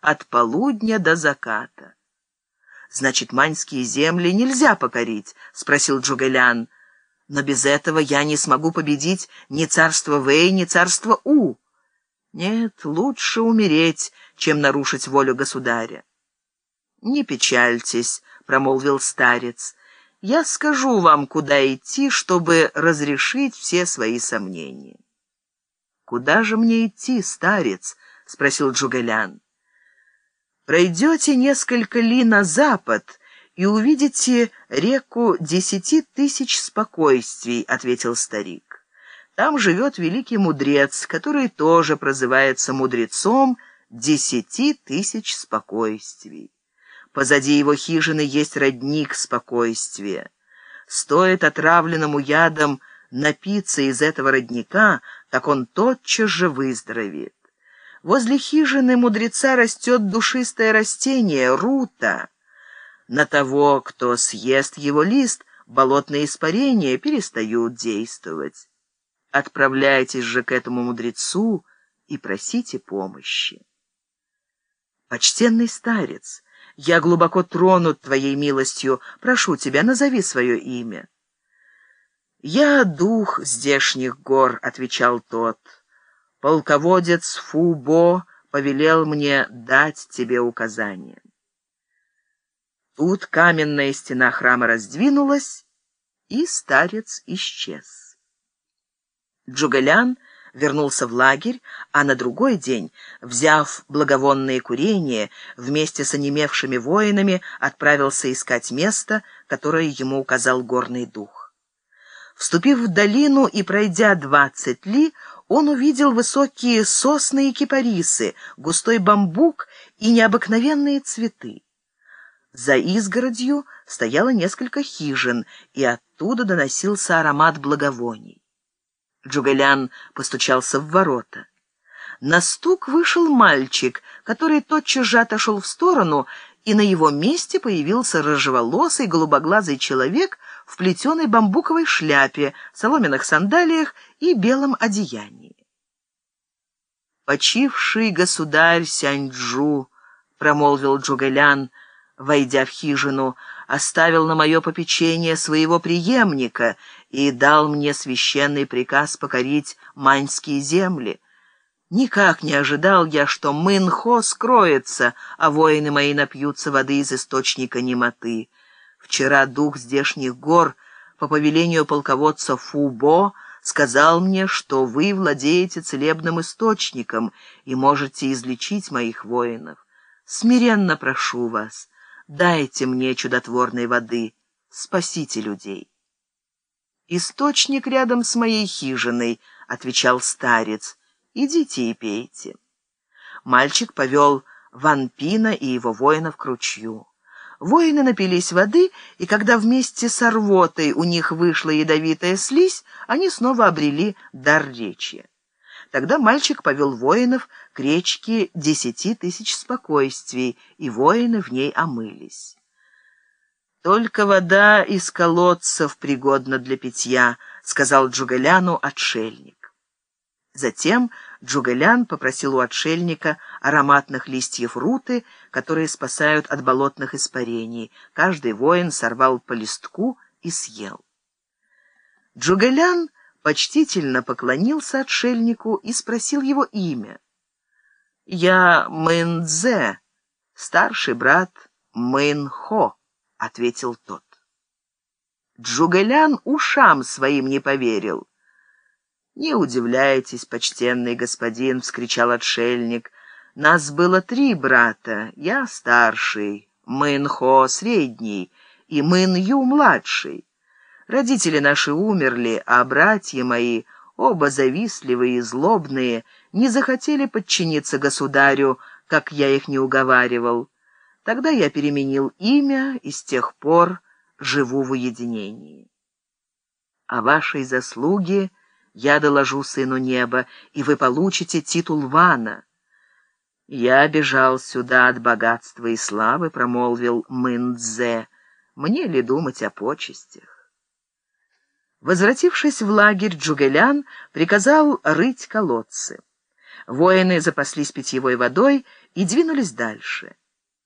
от полудня до заката. «Значит, маньские земли нельзя покорить?» — спросил Джугелян. «Но без этого я не смогу победить ни царство Вэй, ни царство У. Нет, лучше умереть, чем нарушить волю государя». «Не печальтесь», — промолвил старец. «Я скажу вам, куда идти, чтобы разрешить все свои сомнения». «Куда же мне идти, старец?» — спросил Джугелян. «Пройдете несколько ли на запад и увидите реку десяти тысяч спокойствий», — ответил старик. «Там живет великий мудрец, который тоже прозывается мудрецом десяти тысяч спокойствий. Позади его хижины есть родник спокойствия. Стоит отравленному ядом напиться из этого родника, так он тотчас же выздоровеет. Возле хижины мудреца растет душистое растение — рута. На того, кто съест его лист, болотные испарения перестают действовать. Отправляйтесь же к этому мудрецу и просите помощи. Почтенный старец, я глубоко тронут твоей милостью, прошу тебя, назови свое имя. «Я дух здешних гор», — отвечал тот. «Полководец Фубо повелел мне дать тебе указание». Тут каменная стена храма раздвинулась, и старец исчез. Джугалян вернулся в лагерь, а на другой день, взяв благовонные курения, вместе с онемевшими воинами отправился искать место, которое ему указал горный дух. Вступив в долину и пройдя двадцать ли, он увидел высокие сосны и кипарисы, густой бамбук и необыкновенные цветы. За изгородью стояло несколько хижин, и оттуда доносился аромат благовоний. Джугалян постучался в ворота. На стук вышел мальчик, который тотчас же отошел в сторону, и на его месте появился рыжеволосый голубоглазый человек в плетеной бамбуковой шляпе, соломенных сандалиях и белом одеянии. «Почивший государь Сяньчжу», — промолвил Джугэлян, войдя в хижину, оставил на мое попечение своего преемника и дал мне священный приказ покорить маньские земли. Никак не ожидал я, что Мэнхо скроется, а воины мои напьются воды из источника немоты. Вчера дух здешних гор по повелению полководца Фубо сказал мне, что вы владеете целебным источником и можете излечить моих воинов. Смиренно прошу вас, дайте мне чудотворной воды, спасите людей. «Источник рядом с моей хижиной», — отвечал старец, — «идите и пейте». Мальчик повел Ванпина и его воинов к ручью. Воины напились воды, и когда вместе с рвотой у них вышла ядовитая слизь, они снова обрели дар речи. Тогда мальчик повел воинов к речке десяти тысяч спокойствий, и воины в ней омылись. «Только вода из колодцев пригодна для питья», — сказал Джугаляну отшельник. Затем Джугалян попросил у отшельника ароматных листьев руты, которые спасают от болотных испарений. Каждый воин сорвал по листку и съел. Джугалян почтительно поклонился отшельнику и спросил его имя. «Я Мэнзе, старший брат Мэнхо», — ответил тот. Джугалян ушам своим не поверил. «Не удивляйтесь, почтенный господин!» — вскричал отшельник. «Нас было три брата. Я старший, Мэнхо средний и Мэнью младший. Родители наши умерли, а братья мои, оба завистливые и злобные, не захотели подчиниться государю, как я их не уговаривал. Тогда я переменил имя и с тех пор живу в уединении. О вашей заслуге я доложу сыну неба, и вы получите титул Вана. Я бежал сюда от богатства и славы, промолвил Мындзе. Мне ли думать о почестях? Возвратившись в лагерь, Джугелян приказал рыть колодцы. Воины запаслись питьевой водой и двинулись дальше.